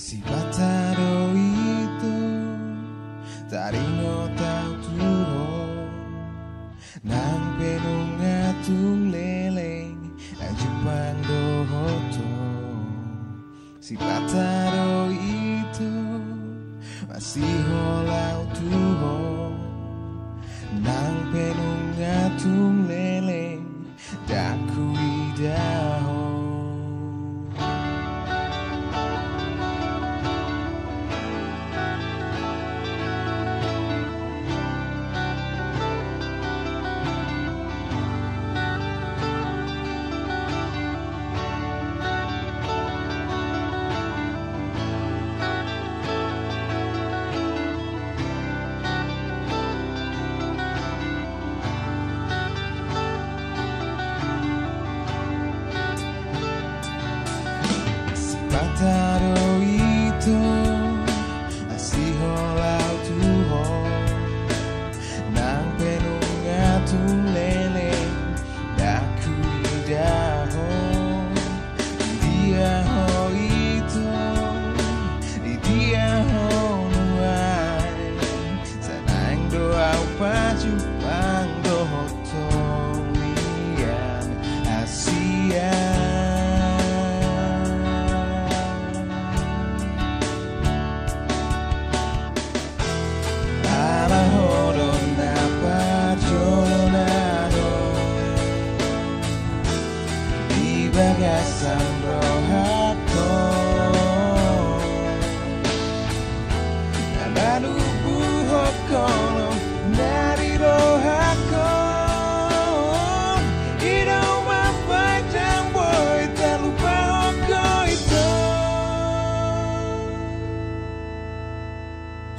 Si batano ito Tarino tatuho Nang penungatung leleng Ang jepang dohoto. Si batano ito Masih holau tuho. Nang penungatung leleng Dakui dakui